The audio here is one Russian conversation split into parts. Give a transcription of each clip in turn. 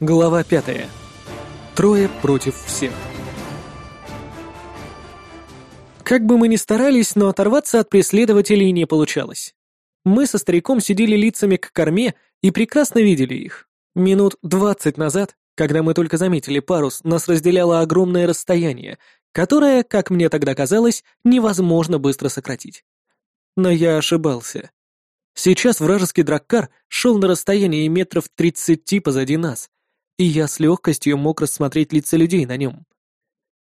Глава пятая. Трое против всех. Как бы мы ни старались, но оторваться от преследователей не получалось. Мы со стариком сидели лицами к корме и прекрасно видели их. Минут двадцать назад, когда мы только заметили парус, нас разделяло огромное расстояние, которое, как мне тогда казалось, невозможно быстро сократить. Но я ошибался. Сейчас вражеский драккар шел на расстоянии метров тридцати позади нас, и я с легкостью мог рассмотреть лица людей на нем.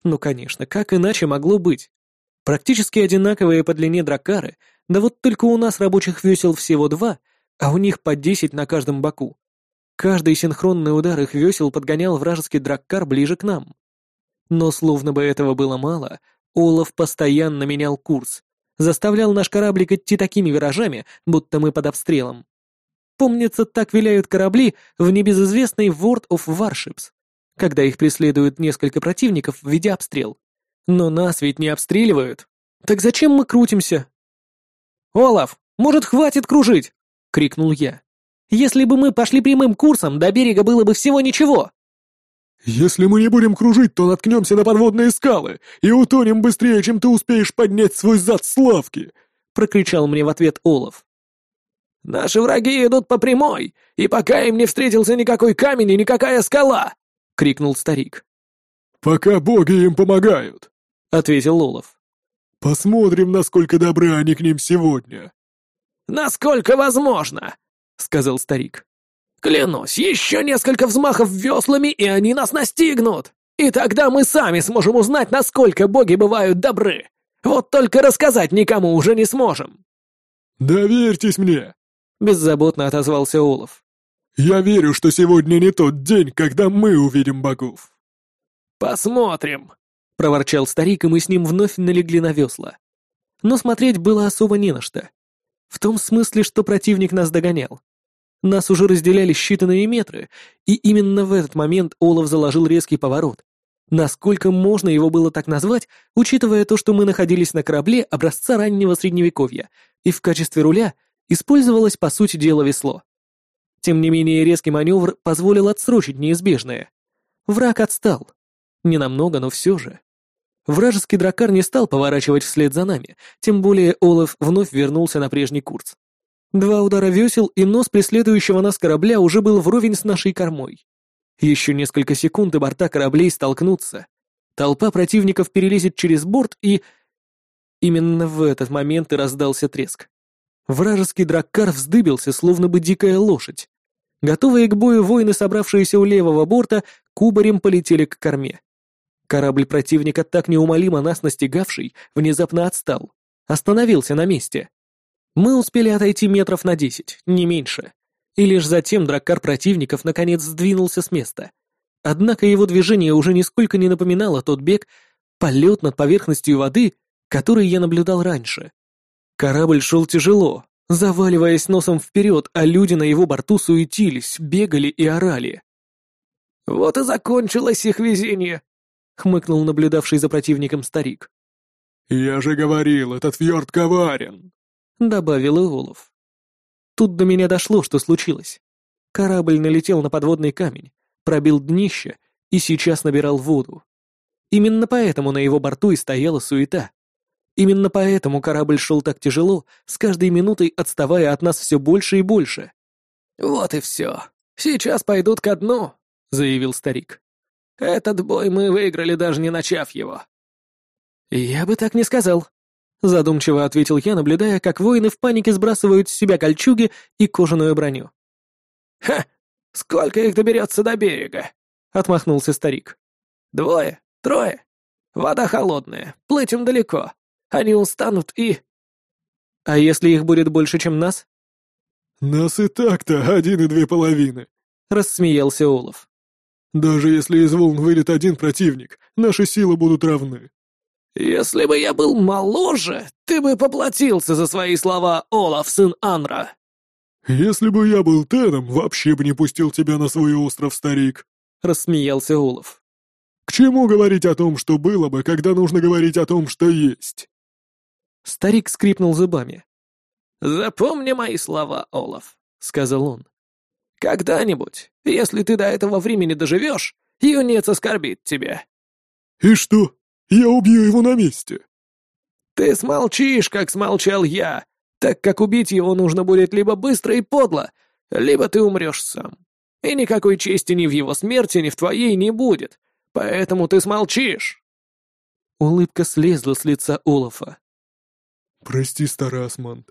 Ну, конечно, как иначе могло быть? Практически одинаковые по длине дракары, да вот только у нас рабочих весел всего два, а у них по десять на каждом боку. Каждый синхронный удар их весел подгонял вражеский драккар ближе к нам. Но словно бы этого было мало, Олаф постоянно менял курс, заставлял наш кораблик идти такими виражами, будто мы под обстрелом. Помнится, так виляют корабли в небезызвестной World of Warships, когда их преследуют несколько противников, ведя обстрел. Но нас ведь не обстреливают. Так зачем мы крутимся? «Олаф, может, хватит кружить?» — крикнул я. «Если бы мы пошли прямым курсом, до берега было бы всего ничего!» «Если мы не будем кружить, то наткнемся на подводные скалы и утонем быстрее, чем ты успеешь поднять свой зад с лавки!» — прокричал мне в ответ Олаф. «Наши враги идут по прямой, и пока им не встретился никакой камень и никакая скала!» — крикнул старик. «Пока боги им помогают», — ответил Олаф. «Посмотрим, насколько добры они к ним сегодня». «Насколько возможно», — сказал старик. «Клянусь, еще несколько взмахов веслами, и они нас настигнут. И тогда мы сами сможем узнать, насколько боги бывают добры. Вот только рассказать никому уже не сможем». «Доверьтесь мне», Беззаботно отозвался Олаф. «Я верю, что сегодня не тот день, когда мы увидим богов». «Посмотрим», — проворчал старик, и мы с ним вновь налегли на весла. Но смотреть было особо не на что. В том смысле, что противник нас догонял. Нас уже разделяли считанные метры, и именно в этот момент Олаф заложил резкий поворот. Насколько можно его было так назвать, учитывая то, что мы находились на корабле образца раннего средневековья, и в качестве руля — использовалось по сути дела весло. Тем не менее резкий маневр позволил отсрочить неизбежное. Враг отстал. Не намного, но все же. Вражеский дракар не стал поворачивать вслед за нами, тем более Олаф вновь вернулся на прежний курс. Два удара весел, и нос преследующего нас корабля уже был вровень с нашей кормой. Еще несколько секунд, и борта кораблей столкнутся. Толпа противников перелезет через борт, и... Именно в этот момент и раздался треск. Вражеский драккар вздыбился, словно бы дикая лошадь. Готовые к бою воины, собравшиеся у левого борта, кубарем полетели к корме. Корабль противника, так неумолимо нас настигавший, внезапно отстал. Остановился на месте. Мы успели отойти метров на десять, не меньше. И лишь затем драккар противников наконец сдвинулся с места. Однако его движение уже нисколько не напоминало тот бег, полет над поверхностью воды, который я наблюдал раньше. Корабль шел тяжело, заваливаясь носом вперед, а люди на его борту суетились, бегали и орали. «Вот и закончилось их везение», — хмыкнул наблюдавший за противником старик. «Я же говорил, этот фьорд коварен», — добавил Иолов. Тут до меня дошло, что случилось. Корабль налетел на подводный камень, пробил днище и сейчас набирал воду. Именно поэтому на его борту и стояла суета. Именно поэтому корабль шел так тяжело, с каждой минутой отставая от нас все больше и больше. «Вот и все. Сейчас пойдут ко дну», — заявил старик. «Этот бой мы выиграли, даже не начав его». «Я бы так не сказал», — задумчиво ответил я, наблюдая, как воины в панике сбрасывают с себя кольчуги и кожаную броню. «Ха! Сколько их доберется до берега?» — отмахнулся старик. «Двое? Трое? Вода холодная, плыть далеко. Они устанут и...» «А если их будет больше, чем нас?» «Нас и так-то один и две половины», — рассмеялся Олаф. «Даже если из волн вылет один противник, наши силы будут равны». «Если бы я был моложе, ты бы поплатился за свои слова, Олаф, сын Анра». «Если бы я был Теном, вообще бы не пустил тебя на свой остров, старик», — рассмеялся Олаф. «К чему говорить о том, что было бы, когда нужно говорить о том, что есть?» Старик скрипнул зубами. «Запомни мои слова, Олаф», — сказал он. Когда-нибудь, если ты до этого времени доживешь, юнец оскорбит тебя». «И что? Я убью его на месте?» «Ты смолчишь, как смолчал я, так как убить его нужно будет либо быстро и подло, либо ты умрешь сам. И никакой чести ни в его смерти, ни в твоей не будет, поэтому ты смолчишь». Улыбка слезла с лица Олафа. «Прости, старый Асмант,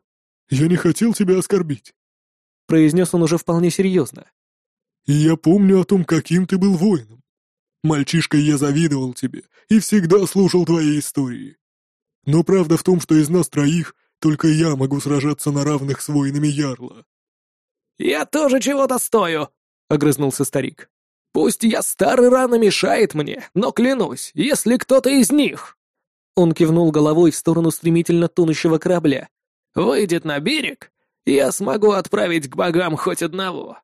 я не хотел тебя оскорбить», — произнес он уже вполне серьезно. «И я помню о том, каким ты был воином. Мальчишкой я завидовал тебе и всегда слушал твои истории. Но правда в том, что из нас троих только я могу сражаться на равных с воинами Ярла». «Я тоже чего-то стою», — огрызнулся старик. «Пусть я старый рано мешает мне, но клянусь, если кто-то из них...» Он кивнул головой в сторону стремительно тонущего корабля. «Выйдет на берег, я смогу отправить к богам хоть одного».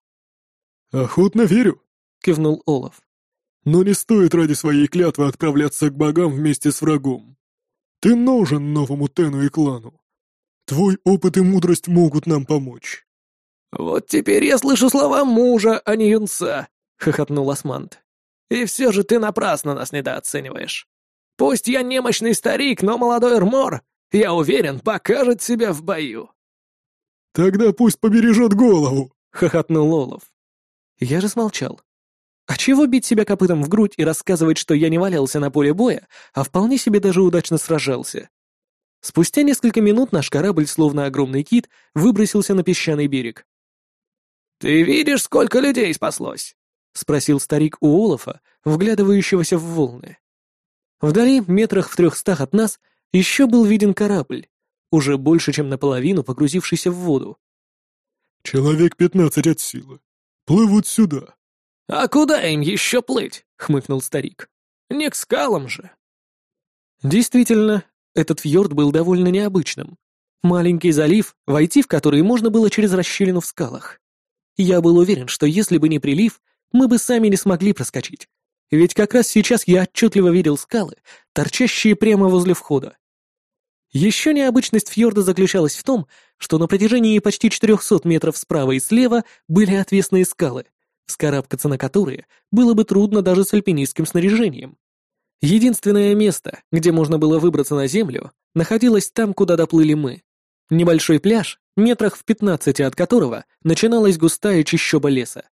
«Охотно верю», — кивнул Олаф. «Но не стоит ради своей клятвы отправляться к богам вместе с врагом. Ты нужен новому Тену и клану. Твой опыт и мудрость могут нам помочь». «Вот теперь я слышу слова мужа, а не юнца», — хохотнул Османт. «И все же ты напрасно нас недооцениваешь. Пусть я немощный старик, но молодой Эрмор, я уверен, покажет себя в бою». «Тогда пусть побережет голову», — хохотнул Олов. Я же смолчал. А чего бить себя копытом в грудь и рассказывать, что я не валялся на поле боя, а вполне себе даже удачно сражался? Спустя несколько минут наш корабль, словно огромный кит, выбросился на песчаный берег. «Ты видишь, сколько людей спаслось?» — спросил старик у Олафа, вглядывающегося в волны. Вдали, метрах в трехстах от нас, еще был виден корабль, уже больше, чем наполовину погрузившийся в воду. «Человек пятнадцать от силы. Плывут сюда». «А куда им еще плыть?» — хмыкнул старик. «Не к скалам же». Действительно, этот фьорд был довольно необычным. Маленький залив, войти в который можно было через расщелину в скалах. Я был уверен, что если бы не прилив, мы бы сами не смогли проскочить. Ведь как раз сейчас я отчетливо видел скалы, торчащие прямо возле входа. Еще необычность фьорда заключалась в том, что на протяжении почти 400 метров справа и слева были отвесные скалы, вскарабкаться на которые было бы трудно даже с альпинистским снаряжением. Единственное место, где можно было выбраться на землю, находилось там, куда доплыли мы. Небольшой пляж, метрах в 15 от которого начиналась густая чащоба леса.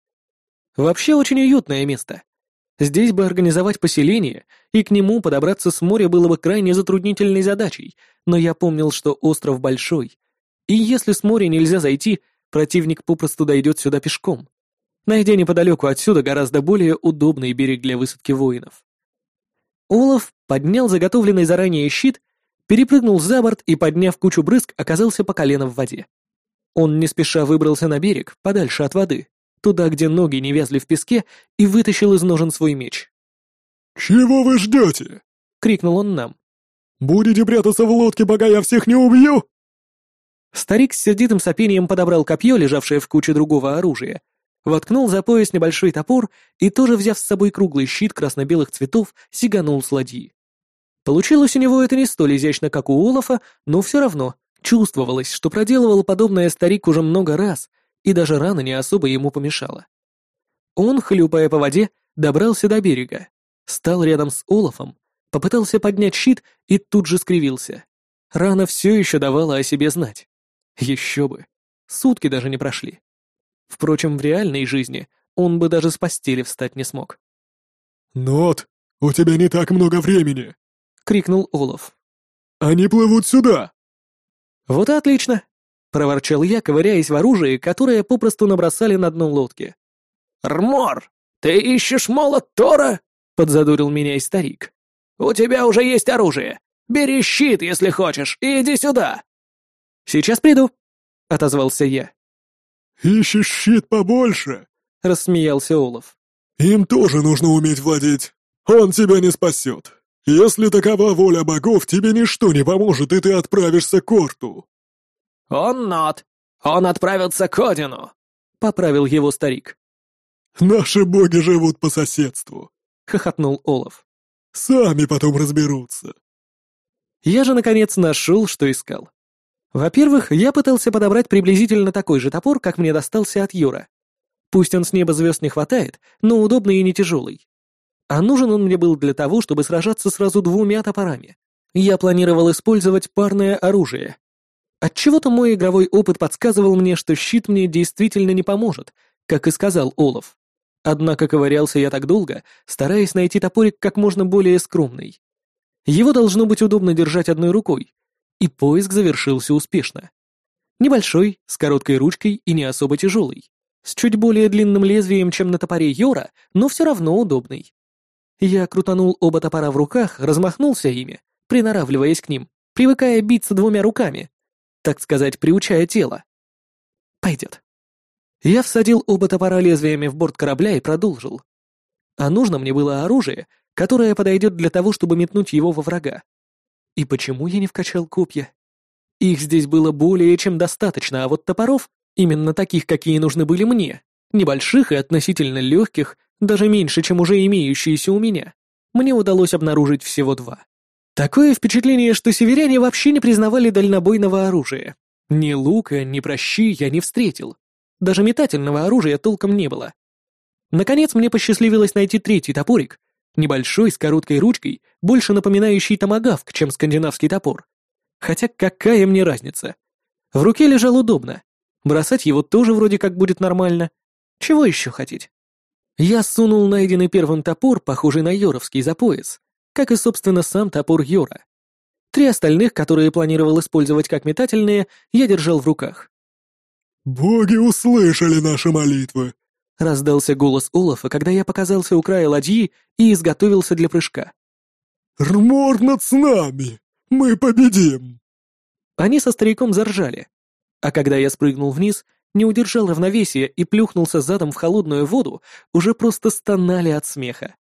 Вообще очень уютное место, Здесь бы организовать поселение, и к нему подобраться с моря было бы крайне затруднительной задачей, но я помнил, что остров большой, и если с моря нельзя зайти, противник попросту дойдет сюда пешком, найдя неподалеку отсюда гораздо более удобный берег для высадки воинов. Олаф поднял заготовленный заранее щит, перепрыгнул за борт и, подняв кучу брызг, оказался по колено в воде. Он не спеша выбрался на берег, подальше от воды, туда, где ноги не вязли в песке, и вытащил из ножен свой меч. «Чего вы ждете?» — крикнул он нам. «Будете прятаться в лодке, пока я всех не убью?» Старик с сердитым сопением подобрал копье, лежавшее в куче другого оружия, воткнул за пояс небольшой топор и, тоже взяв с собой круглый щит красно-белых цветов, сиганул с ладьи. Получилось у него это не столь изящно, как у Олафа, но все равно чувствовалось, что проделывал подобное старик уже много раз и даже рана не особо ему помешала. Он, хлюпая по воде, добрался до берега, стал рядом с Олафом, попытался поднять щит и тут же скривился. Рана все еще давала о себе знать. Еще бы. Сутки даже не прошли. Впрочем, в реальной жизни он бы даже с постели встать не смог. «Нот, у тебя не так много времени!» — крикнул Олаф. «Они плывут сюда!» «Вот и отлично. — проворчал я, ковыряясь в оружии, которое попросту набросали на дно лодки. «Рмор, ты ищешь молот Тора?» — подзадурил меня и старик. «У тебя уже есть оружие. Бери щит, если хочешь, и иди сюда». «Сейчас приду», — отозвался я. «Ищешь щит побольше?» — рассмеялся Олаф. «Им тоже нужно уметь владеть. Он тебя не спасет. Если такова воля богов, тебе ничто не поможет, и ты отправишься к Орту». «Он нот! Он отправился к Одину!» — поправил его старик. «Наши боги живут по соседству», — хохотнул Олаф. «Сами потом разберутся». Я же, наконец, нашел, что искал. Во-первых, я пытался подобрать приблизительно такой же топор, как мне достался от Юра. Пусть он с неба звезд не хватает, но удобный и не тяжелый. А нужен он мне был для того, чтобы сражаться сразу двумя топорами. Я планировал использовать парное оружие. Отчего-то мой игровой опыт подсказывал мне, что щит мне действительно не поможет, как и сказал Олаф. Однако ковырялся я так долго, стараясь найти топорик как можно более скромный. Его должно быть удобно держать одной рукой, и поиск завершился успешно. Небольшой, с короткой ручкой и не особо тяжелый, с чуть более длинным лезвием, чем на топоре Йора, но все равно удобный. Я крутанул оба топора в руках, размахнулся ими, приноравливаясь к ним, привыкая биться двумя руками, так сказать, приучая тело. Пойдет. Я всадил оба топора лезвиями в борт корабля и продолжил. А нужно мне было оружие, которое подойдет для того, чтобы метнуть его во врага. И почему я не вкачал копья? Их здесь было более чем достаточно, а вот топоров, именно таких, какие нужны были мне, небольших и относительно легких, даже меньше, чем уже имеющиеся у меня, мне удалось обнаружить всего два. Такое впечатление, что северяне вообще не признавали дальнобойного оружия. Ни лука, ни прощи я не встретил. Даже метательного оружия толком не было. Наконец мне посчастливилось найти третий топорик, небольшой, с короткой ручкой, больше напоминающий томагавк, чем скандинавский топор. Хотя какая мне разница? В руке лежал удобно. Бросать его тоже вроде как будет нормально. Чего еще хотеть? Я сунул найденный первым топор, похожий на Йоровский, за пояс, как и, собственно, сам топор Йора. Три остальных, которые планировал использовать как метательные, я держал в руках. «Боги услышали наши молитвы!» — раздался голос Олафа, когда я показался у края ладьи и изготовился для прыжка. «Рмор над с нами! Мы победим!» Они со стариком заржали, а когда я спрыгнул вниз, не удержал равновесия и плюхнулся задом в холодную воду, уже просто стонали от смеха.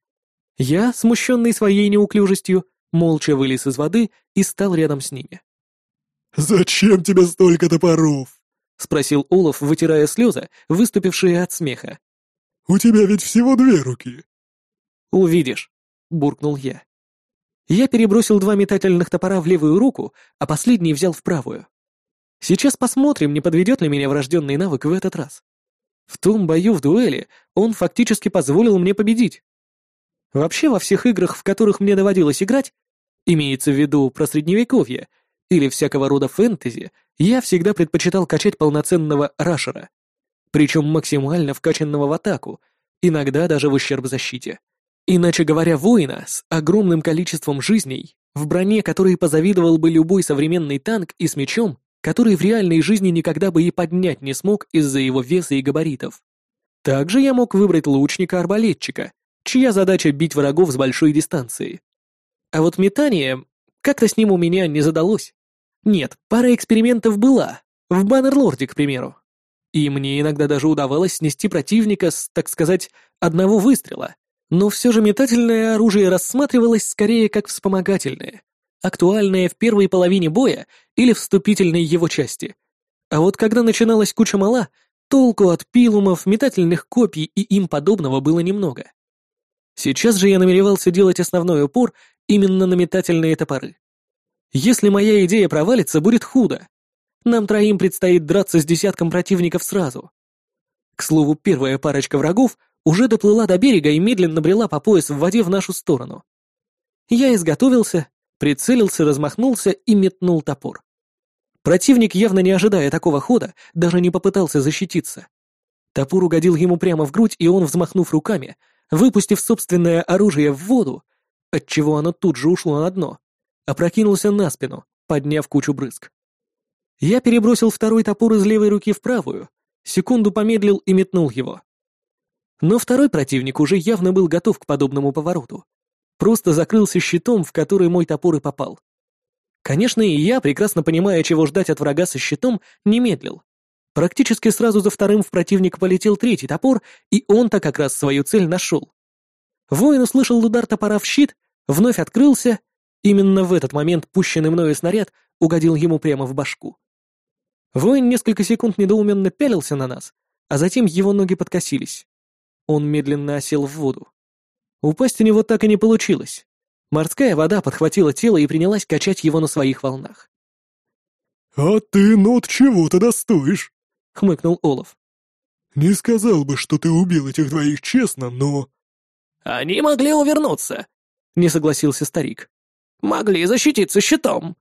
Я, смущенный своей неуклюжестью, молча вылез из воды и стал рядом с ними. «Зачем тебе столько топоров?» — спросил Олаф, вытирая слезы, выступившие от смеха. «У тебя ведь всего две руки». «Увидишь», — буркнул я. Я перебросил два метательных топора в левую руку, а последний взял в правую. Сейчас посмотрим, не подведет ли меня врожденный навык в этот раз. В том бою в дуэли он фактически позволил мне победить. Вообще во всех играх, в которых мне доводилось играть, имеется в виду про средневековье или всякого рода фэнтези, я всегда предпочитал качать полноценного рашера, причем максимально вкачанного в атаку, иногда даже в ущерб защите. Иначе говоря, воина с огромным количеством жизней, в броне которой позавидовал бы любой современный танк и с мечом, который в реальной жизни никогда бы и поднять не смог из-за его веса и габаритов. Также я мог выбрать лучника-арбалетчика, чья задача бить врагов с большой дистанции. А вот метание как-то с ним у меня не задалось. Нет, пара экспериментов была, в Баннерлорде, к примеру. И мне иногда даже удавалось снести противника с, так сказать, одного выстрела. Но все же метательное оружие рассматривалось скорее как вспомогательное, актуальное в первой половине боя или вступительной его части. А вот когда начиналась куча мала, толку от пилумов, метательных копий и им подобного было немного. Сейчас же я намеревался делать основной упор именно на метательные топоры. Если моя идея провалится, будет худо. Нам троим предстоит драться с десятком противников сразу. К слову, первая парочка врагов уже доплыла до берега и медленно брела по пояс в воде в нашу сторону. Я изготовился, прицелился, размахнулся и метнул топор. Противник, явно не ожидая такого хода, даже не попытался защититься. Топор угодил ему прямо в грудь, и он, взмахнув руками, выпустив собственное оружие в воду, отчего оно тут же ушло на дно, опрокинулся на спину, подняв кучу брызг. Я перебросил второй топор из левой руки в правую, секунду помедлил и метнул его. Но второй противник уже явно был готов к подобному повороту. Просто закрылся щитом, в который мой топор и попал. Конечно, и я, прекрасно понимая, чего ждать от врага со щитом, не медлил. Практически сразу за вторым в противник полетел третий топор, и он-то как раз свою цель нашел. Воин услышал удар топора в щит, вновь открылся Именно в этот момент пущенный мною снаряд угодил ему прямо в башку. Воин несколько секунд недоуменно пялился на нас, а затем его ноги подкосились. Он медленно осел в воду. Упасть у него так и не получилось. Морская вода подхватила тело и принялась качать его на своих волнах. «А ты, Нот, чего-то достоишь?» — хмыкнул Олаф. «Не сказал бы, что ты убил этих двоих честно, но...» «Они могли увернуться», — не согласился старик. «Могли защититься щитом».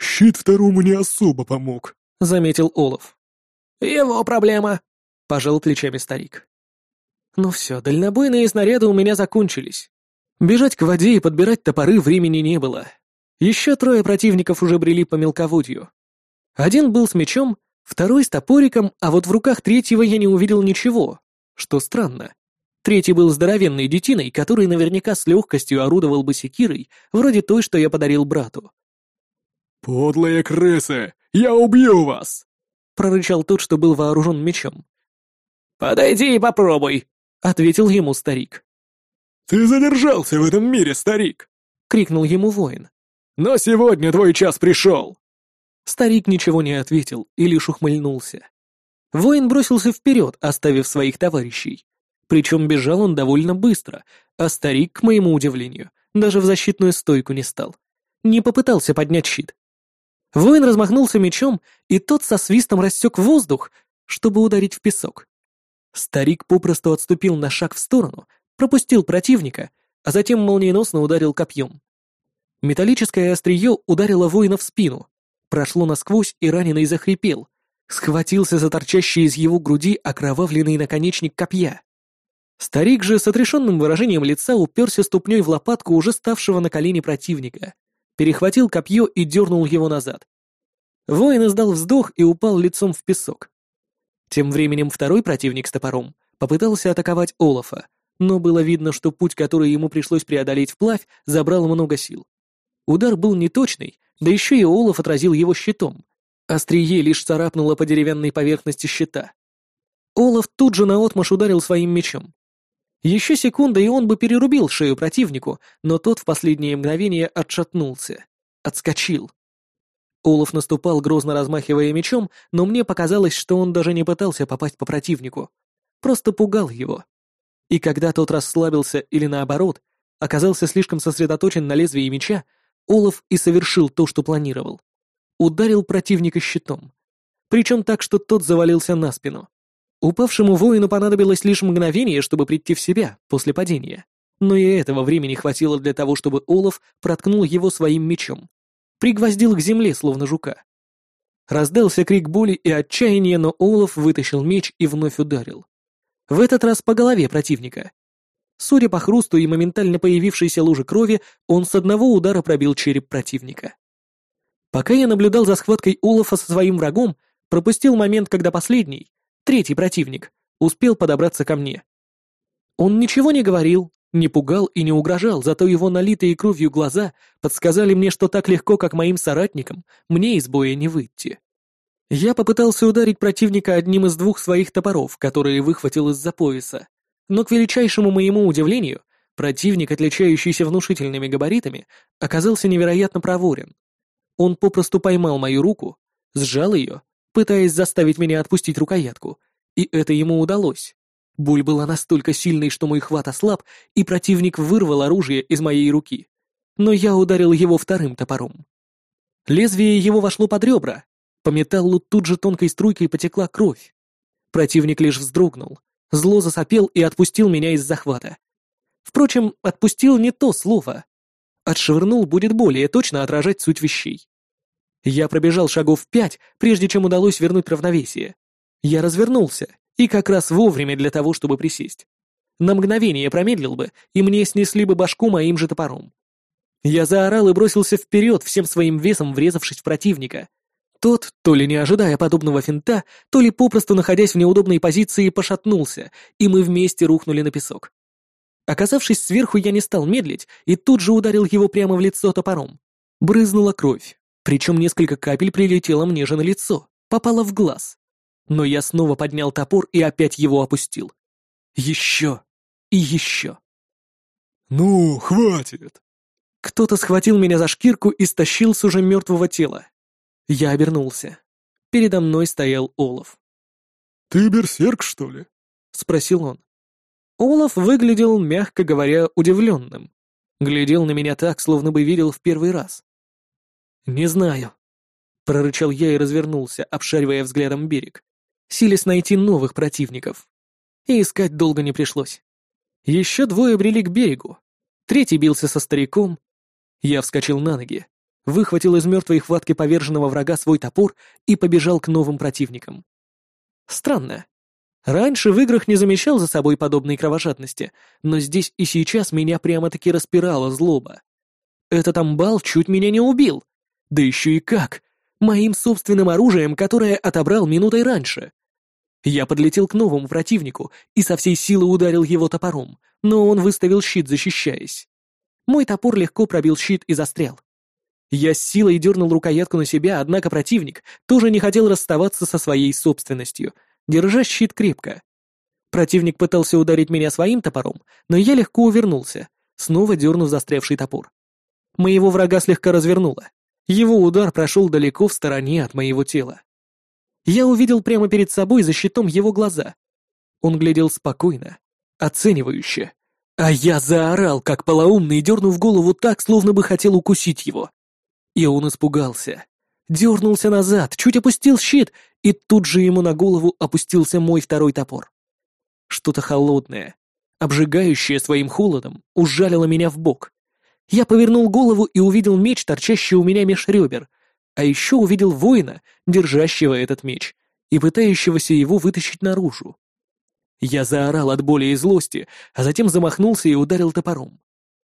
«Щит второму не особо помог», — заметил Олаф. «Его проблема», — пожал плечами старик. «Ну все, дальнобойные снаряды у меня закончились. Бежать к воде и подбирать топоры времени не было. Еще трое противников уже брели по мелководью. Один был с мечом, второй с топориком, а вот в руках третьего я не увидел ничего, что странно. Третий был здоровенной детиной, который наверняка с легкостью орудовал бы секирой, вроде той, что я подарил брату. «Подлые крысы! Я убью вас!» — прорычал тот, что был вооружен мечом. «Подойди и попробуй!» — ответил ему старик. «Ты задержался в этом мире, старик!» — крикнул ему воин. «Но сегодня твой час пришел!» Старик ничего не ответил и лишь ухмыльнулся. Воин бросился вперед, оставив своих товарищей. Причем бежал он довольно быстро, а старик, к моему удивлению, даже в защитную стойку не стал. Не попытался поднять щит. Воин размахнулся мечом, и тот со свистом рассек воздух, чтобы ударить в песок. Старик попросту отступил на шаг в сторону, пропустил противника, а затем молниеносно ударил копьем. Металлическое острие ударило воина в спину, прошло насквозь и раненый захрипел, схватился за торчащий из его груди окровавленный наконечник копья. Старик же с отрешенным выражением лица уперся ступней в лопатку уже ставшего на колени противника, перехватил копье и дернул его назад. Воин издал вздох и упал лицом в песок. Тем временем второй противник с топором попытался атаковать Олафа, но было видно, что путь, который ему пришлось преодолеть вплавь, забрал много сил. Удар был неточный, да еще и Олаф отразил его щитом. Острие лишь царапнуло по деревянной поверхности щита. Олаф тут же наотмашь ударил своим мечом. Еще секунда, и он бы перерубил шею противнику, но тот в последнее мгновение отшатнулся. Отскочил. Олаф наступал, грозно размахивая мечом, но мне показалось, что он даже не пытался попасть по противнику. Просто пугал его. И когда тот расслабился или наоборот, оказался слишком сосредоточен на лезвии меча, Олаф и совершил то, что планировал. Ударил противника щитом. Причем так, что тот завалился на спину. Упавшему воину понадобилось лишь мгновение, чтобы прийти в себя после падения. Но и этого времени хватило для того, чтобы Олаф проткнул его своим мечом. Пригвоздил к земле, словно жука. Раздался крик боли и отчаяния, но Олаф вытащил меч и вновь ударил. В этот раз по голове противника. Судя по хрусту и моментально появившейся луже крови, он с одного удара пробил череп противника. Пока я наблюдал за схваткой Олафа со своим врагом, пропустил момент, когда последний, третий противник, успел подобраться ко мне. Он ничего не говорил, не пугал и не угрожал, зато его налитые кровью глаза подсказали мне, что так легко, как моим соратникам, мне из боя не выйти. Я попытался ударить противника одним из двух своих топоров, которые выхватил из-за пояса, но, к величайшему моему удивлению, противник, отличающийся внушительными габаритами, оказался невероятно проворен. Он попросту поймал мою руку, сжал ее пытаясь заставить меня отпустить рукоятку, и это ему удалось. Боль была настолько сильной, что мой хват ослаб, и противник вырвал оружие из моей руки. Но я ударил его вторым топором. Лезвие его вошло под ребра. По металлу тут же тонкой струйкой потекла кровь. Противник лишь вздрогнул, зло засопел и отпустил меня из захвата. Впрочем, отпустил не то слово. Отшвырнул будет более точно отражать суть вещей. Я пробежал шагов пять, прежде чем удалось вернуть равновесие. Я развернулся, и как раз вовремя для того, чтобы присесть. На мгновение промедлил бы, и мне снесли бы башку моим же топором. Я заорал и бросился вперед, всем своим весом врезавшись в противника. Тот, то ли не ожидая подобного финта, то ли попросту находясь в неудобной позиции, пошатнулся, и мы вместе рухнули на песок. Оказавшись сверху, я не стал медлить и тут же ударил его прямо в лицо топором. Брызнула кровь. Причем несколько капель прилетело мне же на лицо, попало в глаз. Но я снова поднял топор и опять его опустил. Еще и еще. «Ну, хватит!» Кто-то схватил меня за шкирку и стащил с уже мертвого тела. Я обернулся. Передо мной стоял Олаф. «Ты берсерк, что ли?» — спросил он. Олаф выглядел, мягко говоря, удивленным. Глядел на меня так, словно бы видел в первый раз. «Не знаю», — прорычал я и развернулся, обшаривая взглядом берег. силясь найти новых противников. И искать долго не пришлось. Еще двое брели к берегу. Третий бился со стариком. Я вскочил на ноги, выхватил из мертвой хватки поверженного врага свой топор и побежал к новым противникам. Странно. Раньше в играх не замечал за собой подобной кровожадности, но здесь и сейчас меня прямо-таки распирала злоба. Этот амбал чуть меня не убил. Да еще и как! Моим собственным оружием, которое отобрал минутой раньше. Я подлетел к новому противнику и со всей силы ударил его топором, но он выставил щит, защищаясь. Мой топор легко пробил щит и застрял. Я с силой дернул рукоятку на себя, однако противник тоже не хотел расставаться со своей собственностью, держа щит крепко. Противник пытался ударить меня своим топором, но я легко увернулся, снова дернув застрявший топор. Моего врага слегка развернуло. Его удар прошел далеко в стороне от моего тела. Я увидел прямо перед собой за щитом его глаза. Он глядел спокойно, оценивающе. А я заорал, как полоумный, дернув голову так, словно бы хотел укусить его. И он испугался. Дернулся назад, чуть опустил щит, и тут же ему на голову опустился мой второй топор. Что-то холодное, обжигающее своим холодом, ужалило меня в бок. Я повернул голову и увидел меч, торчащий у меня меж ребер, а еще увидел воина, держащего этот меч, и пытающегося его вытащить наружу. Я заорал от боли и злости, а затем замахнулся и ударил топором.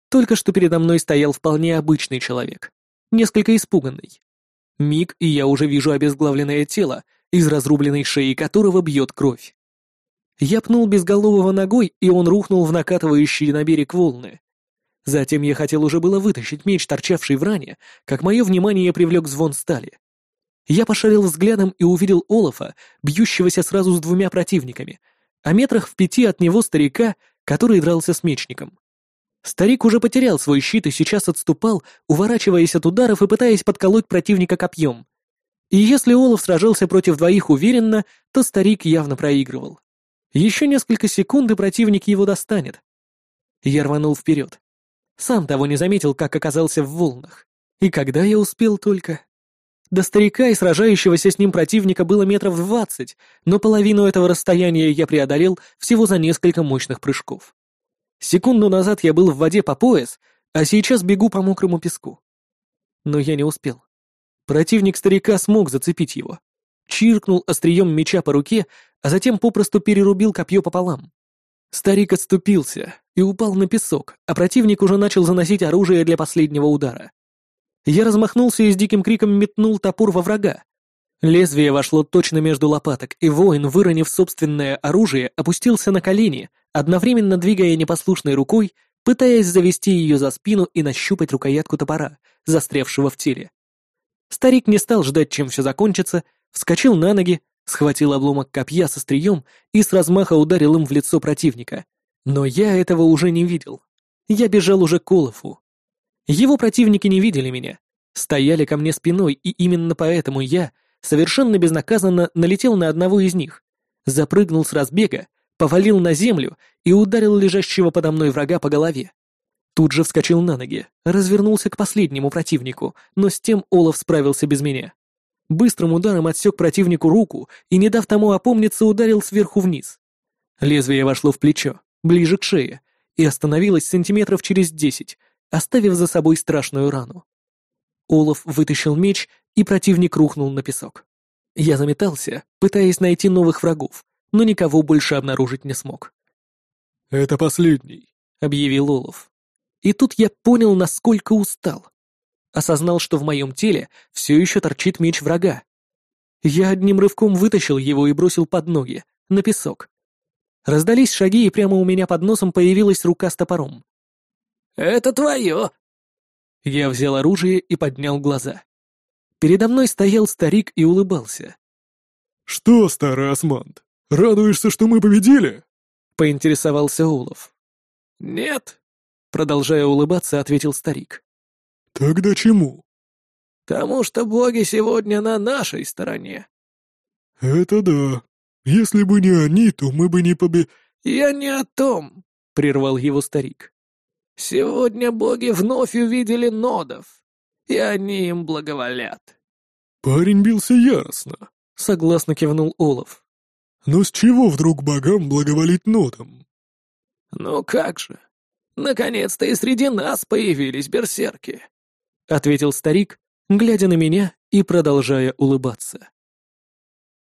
Только что передо мной стоял вполне обычный человек, несколько испуганный. Миг, и я уже вижу обезглавленное тело, из разрубленной шеи которого бьет кровь. Я пнул безголового ногой, и он рухнул в накатывающие на берег волны. Затем я хотел уже было вытащить меч, торчавший в ране, как мое внимание привлек звон стали. Я пошарил взглядом и увидел Олафа, бьющегося сразу с двумя противниками, а метрах в пяти от него старика, который дрался с мечником. Старик уже потерял свой щит и сейчас отступал, уворачиваясь от ударов и пытаясь подколоть противника копьем. И если Олаф сражался против двоих уверенно, то старик явно проигрывал. Еще несколько секунд и противник его достанет. Я рванул вперед. Сам того не заметил, как оказался в волнах. И когда я успел только... До старика и сражающегося с ним противника было метров двадцать, но половину этого расстояния я преодолел всего за несколько мощных прыжков. Секунду назад я был в воде по пояс, а сейчас бегу по мокрому песку. Но я не успел. Противник старика смог зацепить его. Чиркнул острием меча по руке, а затем попросту перерубил копье пополам. Старик отступился и упал на песок, а противник уже начал заносить оружие для последнего удара. Я размахнулся и с диким криком метнул топор во врага. Лезвие вошло точно между лопаток, и воин, выронив собственное оружие, опустился на колени, одновременно двигая непослушной рукой, пытаясь завести ее за спину и нащупать рукоятку топора, застрявшего в теле. Старик не стал ждать, чем все закончится, вскочил на ноги, схватил обломок копья со стрием и с размаха ударил им в лицо противника. Но я этого уже не видел. Я бежал уже к Олафу. Его противники не видели меня, стояли ко мне спиной, и именно поэтому я, совершенно безнаказанно, налетел на одного из них, запрыгнул с разбега, повалил на землю и ударил лежащего подо мной врага по голове. Тут же вскочил на ноги, развернулся к последнему противнику, но с тем Олаф справился без меня. Быстрым ударом отсек противнику руку и, не дав тому опомниться, ударил сверху вниз. Лезвие вошло в плечо, ближе к шее, и остановилось сантиметров через десять, оставив за собой страшную рану. Олаф вытащил меч, и противник рухнул на песок. Я заметался, пытаясь найти новых врагов, но никого больше обнаружить не смог. «Это последний», — объявил Олаф. И тут я понял, насколько устал осознал, что в моем теле все еще торчит меч врага. Я одним рывком вытащил его и бросил под ноги, на песок. Раздались шаги, и прямо у меня под носом появилась рука с топором. «Это твое!» Я взял оружие и поднял глаза. Передо мной стоял старик и улыбался. «Что, старый османт, радуешься, что мы победили?» — поинтересовался Олаф. «Нет», — продолжая улыбаться, ответил старик. «Тогда чему?» «Тому, что боги сегодня на нашей стороне». «Это да. Если бы не они, то мы бы не побе...» «Я не о том», — прервал его старик. «Сегодня боги вновь увидели нодов, и они им благоволят». «Парень бился яростно», — согласно кивнул Олаф. Но с чего вдруг богам благоволить нотам? «Ну как же! Наконец-то и среди нас появились берсерки!» — ответил старик, глядя на меня и продолжая улыбаться.